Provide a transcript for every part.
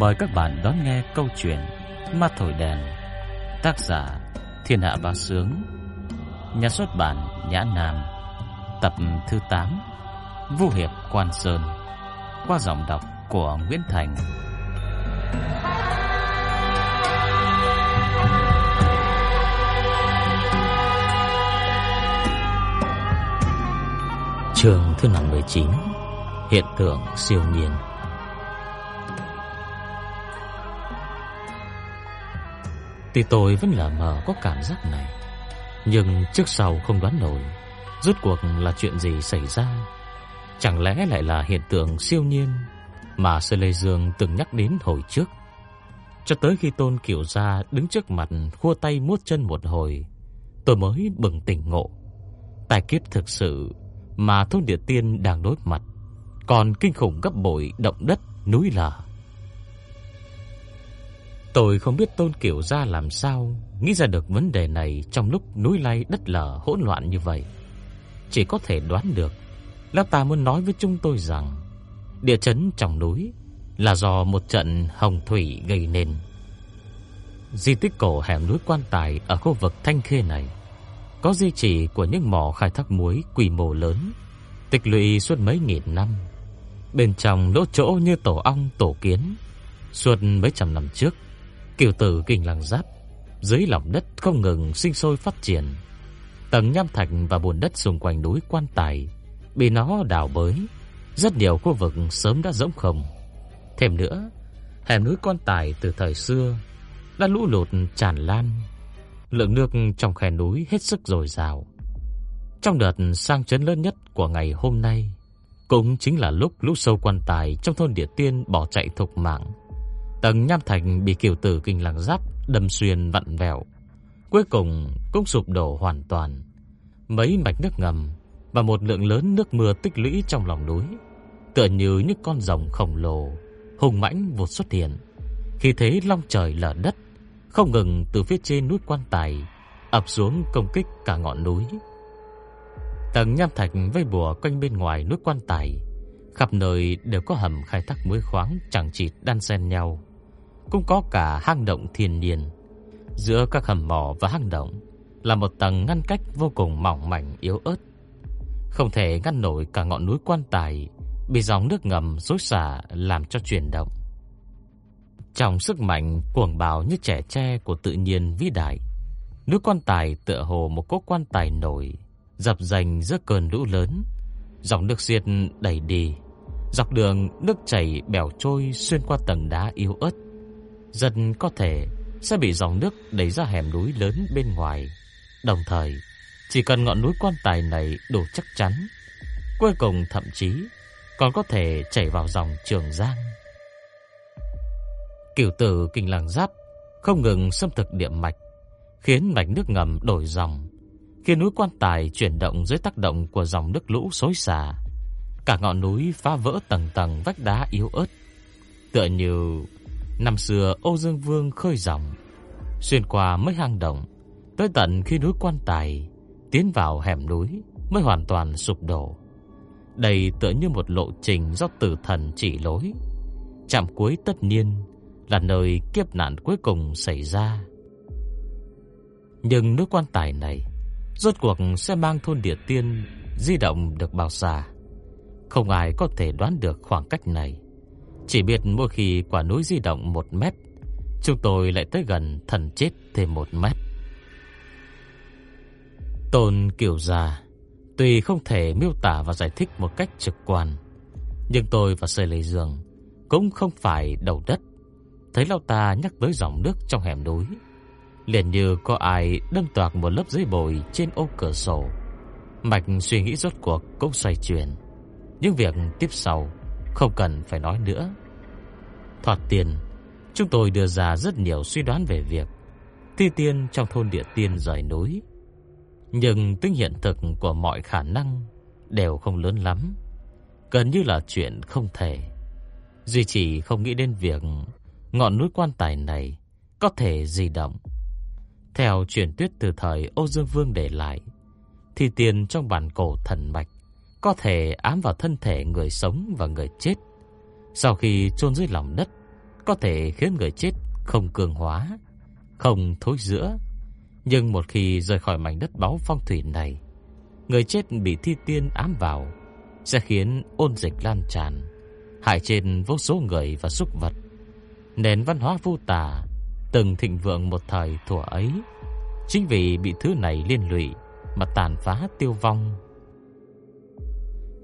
Mời các bạn đón nghe câu chuyện Ma Thổi Đèn, Tác giả Thiên Hạ Bá Sướng, Nhà xuất bản Nhã Nam, Tập thứ 8 Vũ Hiệp Quan Sơn, Qua giọng đọc của Nguyễn Thành. Trường thứ 59 Hiện tượng siêu nhiên. Thì tôi vẫn là mờ có cảm giác này. Nhưng trước sau không đoán nổi, Rốt cuộc là chuyện gì xảy ra? Chẳng lẽ lại là hiện tượng siêu nhiên Mà Sơ Lê Dương từng nhắc đến hồi trước? Cho tới khi Tôn Kiểu Gia đứng trước mặt Khua tay muốt chân một hồi, Tôi mới bừng tỉnh ngộ. Tài kiếp thực sự Mà thôn địa tiên đang đối mặt, Còn kinh khủng gấp bội động đất núi lở. Tôi không biết Tôn Kiểu Gia làm sao nghĩ ra được vấn đề này trong lúc núi lay đất lở hỗn loạn như vậy. Chỉ có thể đoán được, Lão ta muốn nói với chúng tôi rằng địa chấn trong núi là do một trận hồng thủy gây nên. Di tích cổ hẻm núi quan tài ở khu vực Thanh Khê này có di chỉ của những mỏ khai thác muối quy mô lớn, tích lũy suốt mấy nghìn năm. Bên trong lỗ chỗ như tổ ong tổ kiến, suốt mấy trăm năm trước Kiều tử kinh lăng giáp, Dưới lòng đất không ngừng sinh sôi phát triển. Tầng nham thạch và bùn đất xung quanh núi quan tài Bị nó đào bới. Rất nhiều khu vực sớm đã rỗng không. Thêm nữa, Hẻm núi quan tài từ thời xưa Đã lũ lụt tràn lan. Lượng nước trong khe núi hết sức dồi dào. Trong đợt sang chấn lớn nhất của ngày hôm nay, Cũng chính là lúc lũ sâu quan tài Trong thôn địa tiên bỏ chạy thục mạng. Tầng nham thạch bị kiều tử kinh lăng giáp đâm xuyên vặn vẹo, cuối cùng cũng sụp đổ hoàn toàn. Mấy mạch nước ngầm và một lượng lớn nước mưa tích lũy trong lòng núi, tựa như những con rồng khổng lồ hùng mãnh vụt xuất hiện, khi thế long trời lở đất, không ngừng từ phía trên núi quan tài ập xuống công kích cả ngọn núi. Tầng nham thạch vây bùa quanh bên ngoài núi quan tài, khắp nơi đều có hầm khai thác muối khoáng chẳng chịt đan xen nhau cũng có cả hang động thiên nhiên. Giữa các hầm mỏ và hang động là một tầng ngăn cách vô cùng mỏng mảnh yếu ớt. Không thể ngăn nổi cả ngọn núi quan tài bị dòng nước ngầm xối xả làm cho chuyển động. Trong sức mạnh cuồng bạo như trẻ tre của tự nhiên vĩ đại, núi quan tài tựa hồ một cỗ quan tài nổi, dập dành giữa cơn lũ lớn. Dòng nước xiết đẩy đi, dọc đường nước chảy bèo trôi xuyên qua tầng đá yếu ớt rất có thể sẽ bị dòng nước đẩy ra hẻm núi lớn bên ngoài. Đồng thời, chỉ cần ngọn núi quan tài này đủ chắc chắn, cuối cùng thậm chí còn có thể chảy vào dòng Trường Giang. Cửu tử kinh làng giáp không ngừng xâm thực địa mạch, khiến mạch nước ngầm đổi dòng, khiến núi quan tài chuyển động dưới tác động của dòng nước lũ xối xả. Cả ngọn núi phá vỡ tầng tầng vách đá yếu ớt, tựa như Năm xưa, Âu Dương Vương khơi dòng, Xuyên qua mấy hang động, Tới tận khi núi quan tài, Tiến vào hẻm núi Mới hoàn toàn sụp đổ. Đây tựa như một lộ trình do tử thần chỉ lối. Chạm cuối tất nhiên Là nơi kiếp nạn cuối cùng xảy ra. Nhưng núi quan tài này, Rốt cuộc sẽ mang thôn địa tiên Di động được bao xa? Không ai có thể đoán được khoảng cách này chỉ biết mỗi khi quả núi di động một mét, Chúng tôi lại tới gần thần chết thêm một mét. Tôn kiểu già Tuy không thể miêu tả và giải thích một cách trực quan, Nhưng tôi và Sơi Lê Dương Cũng không phải đầu đất. Thấy lão ta nhắc tới dòng nước trong hẻm núi, Liền như có ai đâm toạc một lớp giấy bồi trên ô cửa sổ. Mạch suy nghĩ rốt cuộc cũng xoay chuyển. Những việc tiếp sau không cần phải nói nữa. Thoạt tiền, Chúng tôi đưa ra rất nhiều suy đoán về việc Thi tiên trong thôn địa tiên rời núi. Nhưng tính hiện thực của mọi khả năng Đều không lớn lắm. Gần như là chuyện không thể. Duy chỉ không nghĩ đến việc Ngọn núi quan tài này Có thể di động. Theo truyền thuyết từ thời Âu Dương Vương để lại, Thi tiên trong bản cổ thần mạch có thể ám vào thân thể người sống và người chết. Sau khi chôn dưới lòng đất, có thể khiến người chết không cường hóa, không thối giữa. Nhưng một khi rời khỏi mảnh đất báu phong thủy này, người chết bị thi tiên ám vào sẽ khiến ôn dịch lan tràn, hại trên vô số người và súc vật. Nền văn hóa vô tà từng thịnh vượng một thời thuở ấy, chính vì bị thứ này liên lụy mà tàn phá tiêu vong.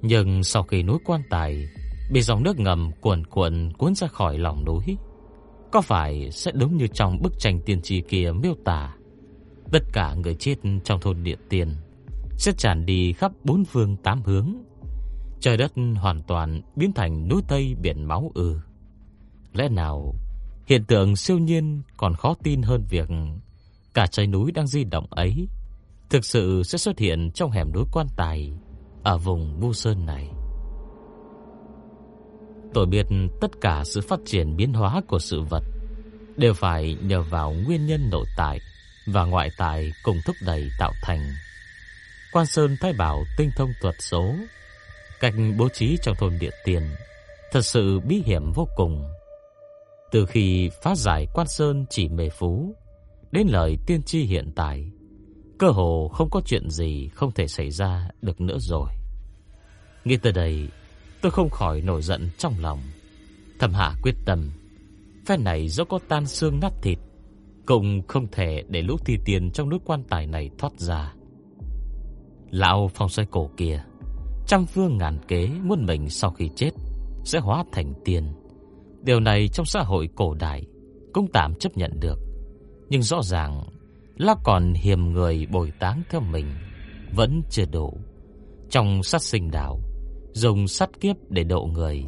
Nhưng sau khi núi quan tài bị dòng nước ngầm cuồn cuộn cuốn ra khỏi lòng núi, có phải sẽ đúng như trong bức tranh tiên tri kia miêu tả, tất cả người chết trong thôn địa tiền sẽ tràn đi khắp bốn phương tám hướng. Trời đất hoàn toàn biến thành núi Tây biển máu ư. Lẽ nào hiện tượng siêu nhiên còn khó tin hơn việc cả trái núi đang di động ấy thực sự sẽ xuất hiện trong hẻm núi quan tài ở vùng Vu Sơn này. Tôi biết tất cả sự phát triển biến hóa của sự vật đều phải nhờ vào nguyên nhân nội tại và ngoại tại cùng thúc đẩy tạo thành. Quan Sơn Thái Bảo tinh thông thuật số, cách bố trí trong thôn địa tiền thật sự bí hiểm vô cùng. Từ khi phá giải Quan Sơn chỉ mề phú đến lời tiên tri hiện tại, cơ hồ không có chuyện gì không thể xảy ra được nữa rồi. nghe tới đây, tôi không khỏi nổi giận trong lòng. Thầm hạ quyết tâm, phen này dẫu có tan xương nát thịt, cũng không thể để lũ thi tiền trong nước quan tài này thoát ra. Lão phong xoay cổ kia, trăm phương ngàn kế muốn mình sau khi chết sẽ hóa thành tiền. Điều này trong xã hội cổ đại cũng tạm chấp nhận được. Nhưng rõ ràng Lão còn hiềm người bồi táng theo mình, Vẫn chưa đủ. Trong sát sinh đạo, Dùng sát kiếp để độ người,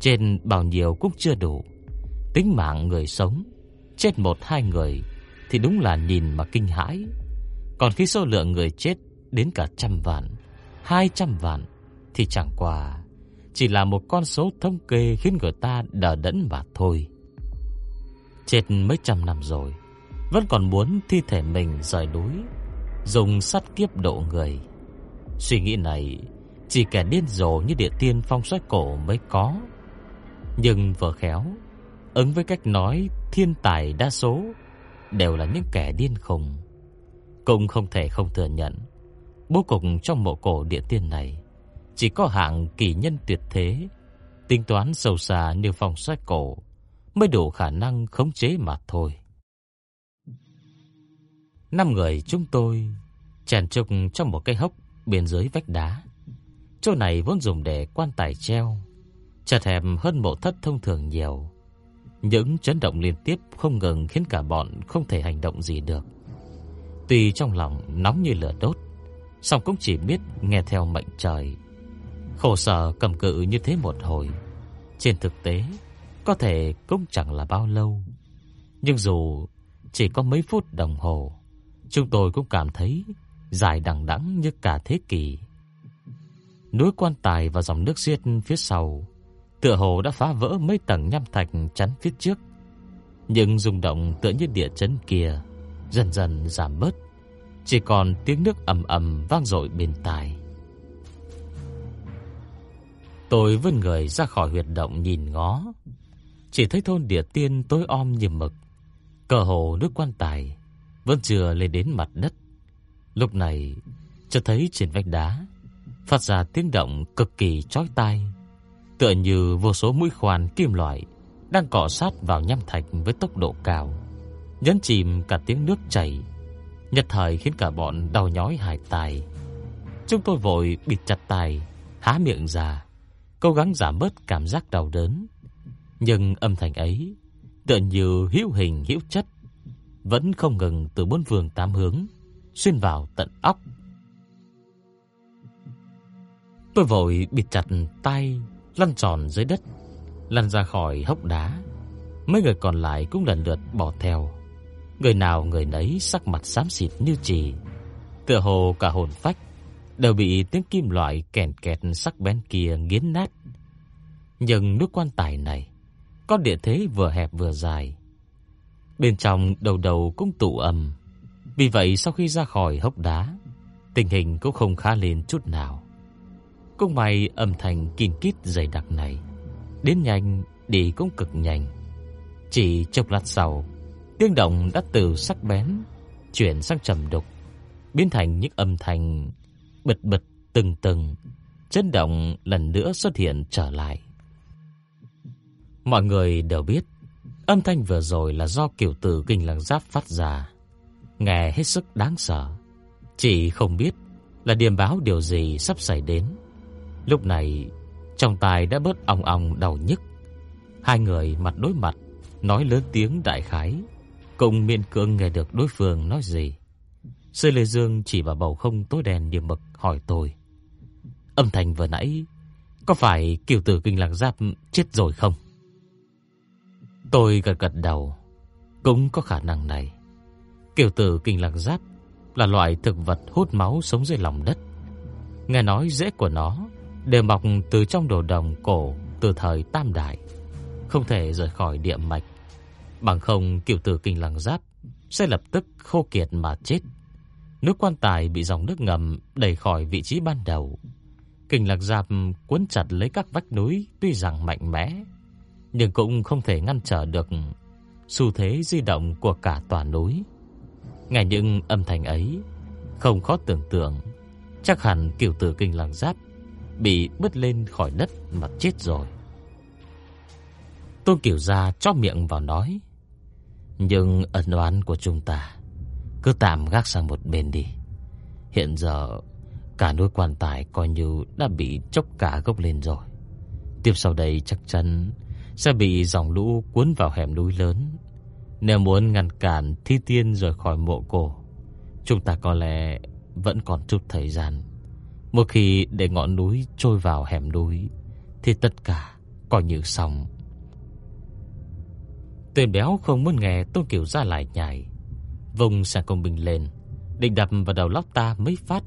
Trên bao nhiêu cũng chưa đủ. Tính mạng người sống, Chết một hai người Thì đúng là nhìn mà kinh hãi. Còn khi số lượng người chết Đến cả trăm vạn, Hai trăm vạn Thì chẳng qua Chỉ là một con số thống kê Khiến người ta đờ đẫn mà thôi. Chết mấy trăm năm rồi vẫn còn muốn thi thể mình rời núi, Dùng sắt kiếp độ người. Suy nghĩ này, Chỉ kẻ điên rồ như địa tiên phong xoáy cổ mới có. Nhưng vừa khéo, Ứng với cách nói Thiên tài đa số Đều là những kẻ điên khùng. Cũng không thể không thừa nhận, Bố cục trong mộ cổ địa tiên này Chỉ có hạng kỳ nhân tuyệt thế, Tính toán sâu xa như phong xoáy cổ Mới đủ khả năng khống chế mà thôi. Năm người chúng tôi chèn trục trong một cây hốc bên dưới vách đá. Chỗ này vốn dùng để quan tài treo, chật hẹp hơn mộ thất thông thường nhiều. Những chấn động liên tiếp không ngừng khiến cả bọn không thể hành động gì được. Tuy trong lòng nóng như lửa đốt, song cũng chỉ biết nghe theo mệnh trời. Khổ sở cầm cự như thế một hồi, trên thực tế có thể cũng chẳng là bao lâu. Nhưng dù chỉ có mấy phút đồng hồ, Chúng tôi cũng cảm thấy dài đằng đẵng như cả thế kỷ. Núi quan tài và dòng nước xiết phía sau tựa hồ đã phá vỡ mấy tầng nham thạch chắn phía trước. Nhưng rung động tựa như địa chấn kia dần dần giảm bớt, chỉ còn tiếng nước ầm ầm vang dội bên tai. Tôi vươn người ra khỏi huyệt động nhìn ngó, chỉ thấy thôn địa tiên tối om như mực, cờ hồ nước quan tài vẫn chưa lên đến mặt đất. Lúc này, cho thấy trên vách đá phát ra tiếng động cực kỳ chói tai, tựa như vô số mũi khoan kim loại đang cọ sát vào nham thạch với tốc độ cao, nhấn chìm cả tiếng nước chảy, nhất thời khiến cả bọn đau nhói hải tai. Chúng tôi vội bịt chặt tai, há miệng ra, cố gắng giảm bớt cảm giác đau đớn. Nhưng âm thanh ấy tựa như hữu hình hữu chất, vẫn không ngừng từ bốn phương tám hướng xuyên vào tận óc. Tôi vội bịt chặt tay, lăn tròn dưới đất, lăn ra khỏi hốc đá. Mấy người còn lại cũng lần lượt bỏ theo. Người nào người nấy sắc mặt xám xịt như chì, tựa hồ cả hồn phách đều bị tiếng kim loại kèn kẹt sắc bén kia nghiến nát. Nhưng nước quan tài này có địa thế vừa hẹp vừa dài, Bên trong đầu đầu cũng tụ âm. Vì vậy sau khi ra khỏi hốc đá, tình hình cũng không khá lên chút nào. Cũng may âm thanh kín kít dày đặc này, đến nhanh đi cũng cực nhanh. Chỉ chốc lát sau, tiếng động đã từ sắc bén chuyển sang trầm đục, biến thành những âm thanh bật bật từng từng, chấn động lần nữa xuất hiện trở lại. Mọi người đều biết, âm thanh vừa rồi là do kiểu tử kinh lăng giáp phát ra, nghe hết sức đáng sợ. Chỉ không biết là điềm báo điều gì sắp xảy đến. Lúc này, trong tai đã bớt ong ong đau nhức. Hai người mặt đối mặt, nói lớn tiếng đại khái, cùng miên cưỡng nghe được đối phương nói gì. Sư Lê Dương chỉ vào bầu không tối đen điểm mực hỏi tôi. Âm thanh vừa nãy, có phải kiều tử kinh lạc giáp chết rồi không? Tôi gật gật đầu, cũng có khả năng này. Kiều tử kinh lạc giáp là loại thực vật hút máu sống dưới lòng đất. Nghe nói rễ của nó đều mọc từ trong đồ đồng cổ từ thời Tam Đại, không thể rời khỏi địa mạch. Bằng không kiều tử kinh lăng giáp sẽ lập tức khô kiệt mà chết. Nước quan tài bị dòng nước ngầm đẩy khỏi vị trí ban đầu. Kinh lạc giáp cuốn chặt lấy các vách núi tuy rằng mạnh mẽ, nhưng cũng không thể ngăn trở được xu thế di động của cả tòa núi. Nghe những âm thanh ấy, không khó tưởng tượng, chắc hẳn kiều tử kinh lăng giáp bị bứt lên khỏi đất mà chết rồi. Tôn Kiều Gia cho miệng vào nói, nhưng ẩn oán của chúng ta cứ tạm gác sang một bên đi. Hiện giờ cả núi quan tài coi như đã bị chốc cả gốc lên rồi. Tiếp sau đây chắc chắn sẽ bị dòng lũ cuốn vào hẻm núi lớn. Nếu muốn ngăn cản thi tiên rời khỏi mộ cổ, chúng ta có lẽ vẫn còn chút thời gian. Một khi để ngọn núi trôi vào hẻm núi, thì tất cả coi như xong. Tên béo không muốn nghe Tôn Kiều ra lại nhảy, vùng sang công bình lên, định đập vào đầu lóc ta mấy phát.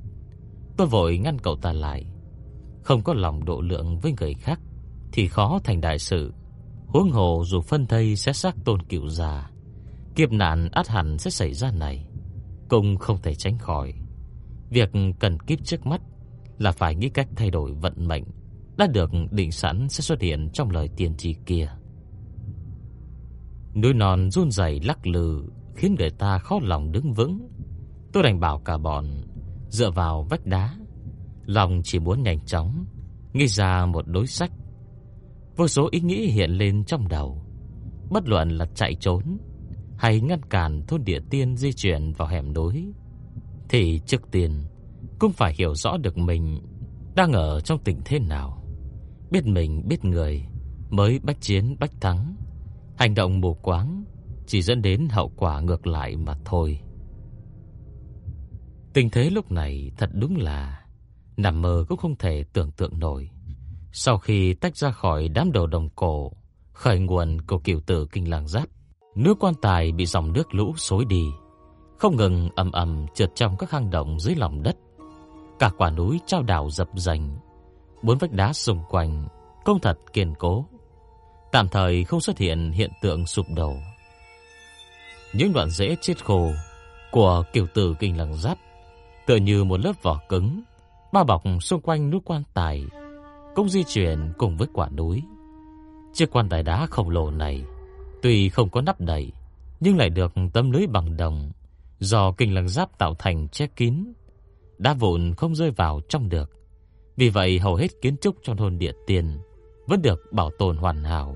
Tôi vội ngăn cậu ta lại. Không có lòng độ lượng với người khác thì khó thành đại sự. Huống hồ dù phân thây sẽ xác Tôn cựu già, kiếp nạn át hẳn sẽ xảy ra này, cũng không thể tránh khỏi. Việc cần kiếp trước mắt là phải nghĩ cách thay đổi vận mệnh đã được định sẵn sẽ xuất hiện trong lời tiên tri kia. Núi non run rẩy lắc lư khiến người ta khó lòng đứng vững. Tôi đành bảo cả bọn dựa vào vách đá, lòng chỉ muốn nhanh chóng nghĩ ra một đối sách. Vô số ý nghĩ hiện lên trong đầu, bất luận là chạy trốn hay ngăn cản thôn địa tiên di chuyển vào hẻm núi, thì trước tiên cũng phải hiểu rõ được mình đang ở trong tình thế nào. Biết mình biết người mới bách chiến bách thắng. Hành động mù quáng chỉ dẫn đến hậu quả ngược lại mà thôi. Tình thế lúc này thật đúng là nằm mơ cũng không thể tưởng tượng nổi. Sau khi tách ra khỏi đám đồ đồng cổ, khởi nguồn của cửu tử kinh làng giáp, nước quan tài bị dòng nước lũ xối đi, không ngừng ầm ầm trượt trong các hang động dưới lòng đất. Cả quả núi trao đảo dập dành, bốn vách đá xung quanh công thật kiên cố, tạm thời không xuất hiện hiện tượng sụp đổ. Những đoạn rễ chết khô của kiều tử kinh lăng giáp tựa như một lớp vỏ cứng bao bọc xung quanh núi quan tài, cũng di chuyển cùng với quả núi. Chiếc quan tài đá khổng lồ này tuy không có nắp đậy, nhưng lại được tấm lưới bằng đồng do kinh lăng giáp tạo thành che kín, đá vụn không rơi vào trong được. Vì vậy hầu hết kiến trúc trong thôn địa tiền vẫn được bảo tồn hoàn hảo.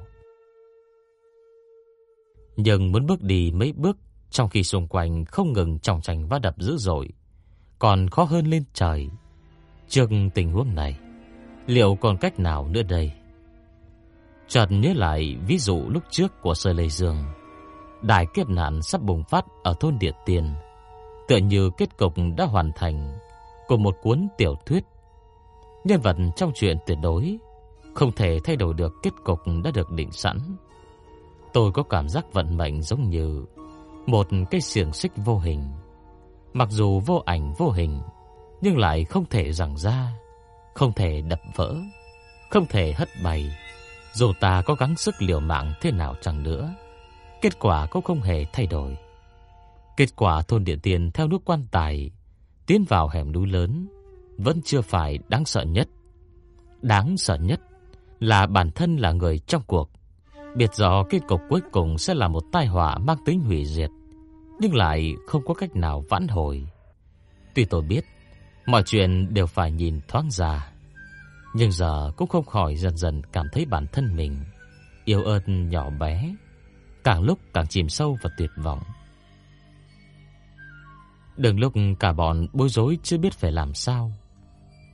Nhưng muốn bước đi mấy bước trong khi xung quanh không ngừng trọng trành va đập dữ dội, còn khó hơn lên trời. Trước tình huống này, liệu còn cách nào nữa đây? Chợt nhớ lại ví dụ lúc trước của Sơ Lê Dương, đại kiếp nạn sắp bùng phát ở thôn Địa Tiền, tựa như kết cục đã hoàn thành của một cuốn tiểu thuyết. Nhân vật trong chuyện tuyệt đối không thể thay đổi được kết cục đã được định sẵn. Tôi có cảm giác vận mệnh giống như một cái xiềng xích vô hình. Mặc dù vô ảnh vô hình, nhưng lại không thể giằng ra, không thể đập vỡ, không thể hất bay. Dù ta có gắng sức liều mạng thế nào chẳng nữa, kết quả cũng không hề thay đổi. Kết quả thôn điện tiền theo nước quan tài tiến vào hẻm núi lớn vẫn chưa phải đáng sợ nhất. Đáng sợ nhất là bản thân là người trong cuộc, Biết rõ kết cục cuối cùng sẽ là một tai họa mang tính hủy diệt, nhưng lại không có cách nào vãn hồi. Tuy tôi biết mọi chuyện đều phải nhìn thoáng ra, nhưng giờ cũng không khỏi dần dần cảm thấy bản thân mình yếu ớt nhỏ bé, càng lúc càng chìm sâu vào tuyệt vọng. Đừng lúc cả bọn bối rối chưa biết phải làm sao.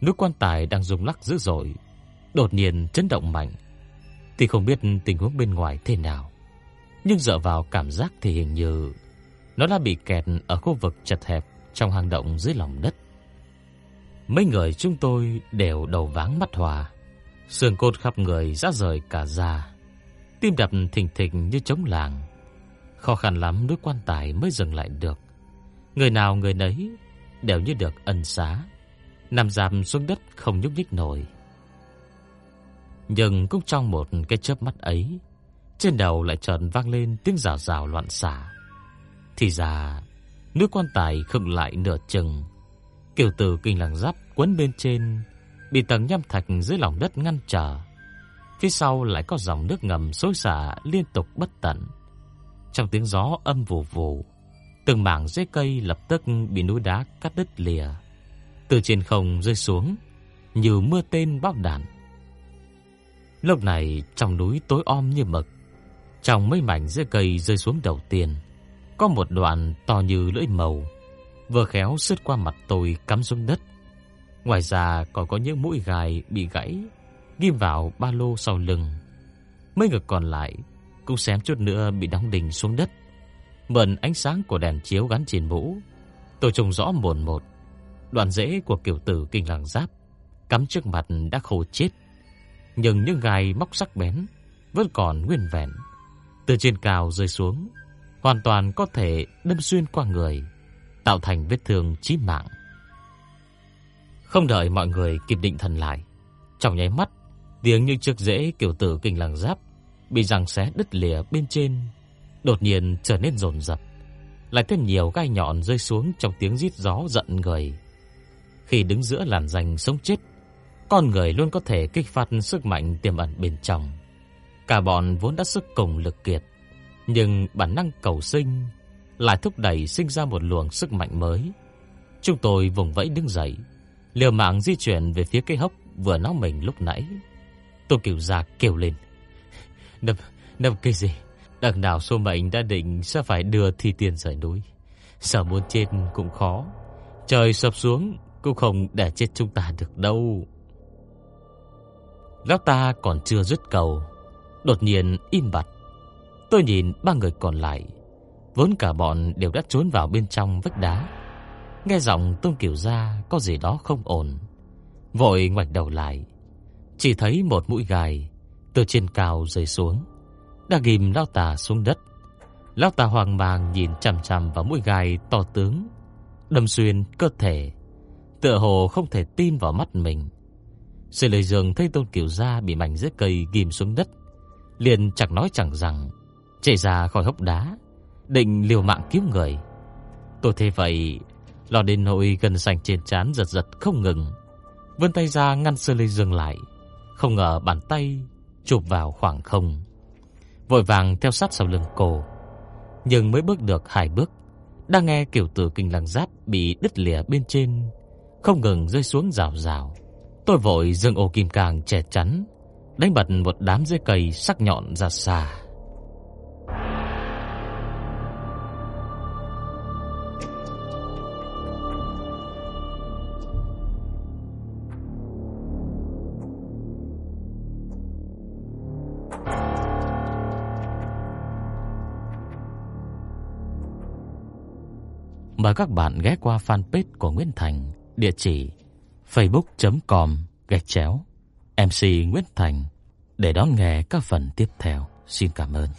Nước quan tài đang rung lắc dữ dội, đột nhiên chấn động mạnh. Thì không biết tình huống bên ngoài thế nào, nhưng dựa vào cảm giác thì hình như nó đã bị kẹt ở khu vực chật hẹp trong hang động dưới lòng đất. Mấy người chúng tôi đều đầu váng mắt hòa, xương cốt khắp người rã rời cả da, tim đập thình thịch như trống làng. Khó khăn lắm đứa quan tài mới dừng lại được. Người nào người nấy đều như được ân xá, nằm rạp xuống đất không nhúc nhích nổi. Nhưng cũng trong một cái chớp mắt ấy, trên đầu lại chợt vang lên tiếng rào rào loạn xả. Thì ra, nước quan tài khựng lại nửa chừng. Kiều tử kinh làng giáp quấn bên trên, bị tầng nham thạch dưới lòng đất ngăn trở. Phía sau lại có dòng nước ngầm xối xả liên tục bất tận. Trong tiếng gió âm vù vù, từng mảng rễ cây lập tức bị núi đá cắt đứt lìa, từ trên không rơi xuống như mưa tên bão đạn. Lúc này trong núi tối om như mực, trong mấy mảnh rễ cây rơi xuống đầu tiên, có một đoạn to như lưỡi màu, vừa khéo sứt qua mặt tôi cắm xuống đất. Ngoài ra còn có những mũi gai bị gãy, ghim vào ba lô sau lưng. Mấy người còn lại cũng xém chút nữa bị đóng đinh xuống đất. Mượn ánh sáng của đèn chiếu gắn trên mũ, tôi trông rõ mồn một. Đoạn rễ của kiểu tử kinh làng giáp cắm trước mặt đã khô chết, nhưng những gai móc sắc bén vẫn còn nguyên vẹn. Từ trên cao rơi xuống, hoàn toàn có thể đâm xuyên qua người, tạo thành vết thương chí mạng. Không đợi mọi người kịp định thần lại, trong nháy mắt, tiếng như chiếc rễ kiểu tử kinh làng giáp bị giằng xé đứt lìa bên trên, đột nhiên trở nên rồn rập, lại thêm nhiều gai nhọn rơi xuống trong tiếng rít gió giận người. Khi đứng giữa làn danh sống chết, con người luôn có thể kích phát sức mạnh tiềm ẩn bên trong. Cả bọn vốn đã sức cùng lực kiệt, nhưng bản năng cầu sinh lại thúc đẩy sinh ra một luồng sức mạnh mới. Chúng tôi vùng vẫy đứng dậy, liều mạng di chuyển về phía cây hốc vừa náo mình lúc nãy. Tôi kiểu già kêu lên. Nằm, nằm cây gì? Đằng nào số mệnh đã định sẽ phải đưa thi tiền rời núi. Sợ muốn chết cũng khó. Trời sập xuống cũng không để chết chúng ta được đâu. Lão ta còn chưa dứt cầu. Đột nhiên im bặt. Tôi nhìn ba người còn lại. Vốn cả bọn đều đã trốn vào bên trong vách đá. Nghe giọng Tôn Kiều Gia có gì đó không ổn. Vội ngoảnh đầu lại. Chỉ thấy một mũi gài từ trên cao rơi xuống, đã ghim lão tà xuống đất. Lão tà hoàng mang nhìn chằm chằm vào mũi gai to tướng, đâm xuyên cơ thể, tựa hồ không thể tin vào mắt mình. Sư Lệ Dương thấy Tôn Kiều Gia bị mảnh rễ cây ghim xuống đất, liền chẳng nói chẳng rằng, chạy ra khỏi hốc đá, định liều mạng cứu người. Tôi thế vậy, lo đến nỗi gần sành trên trán giật giật không ngừng, vươn tay ra ngăn sơ Lê dừng lại, không ngờ bàn tay chụp vào khoảng không. Vội vàng theo sát sau lưng cô, nhưng mới bước được hai bước, đang nghe kiểu tử kinh lăng giáp bị đứt lìa bên trên, không ngừng rơi xuống rào rào. Tôi vội dừng ô kim càng che chắn, đánh bật một đám dây cây sắc nhọn ra xa. Mời các bạn ghé qua fanpage của Nguyễn Thành, địa chỉ facebook.com gạch chéo MC Nguyễn Thành để đón nghe các phần tiếp theo. Xin cảm ơn.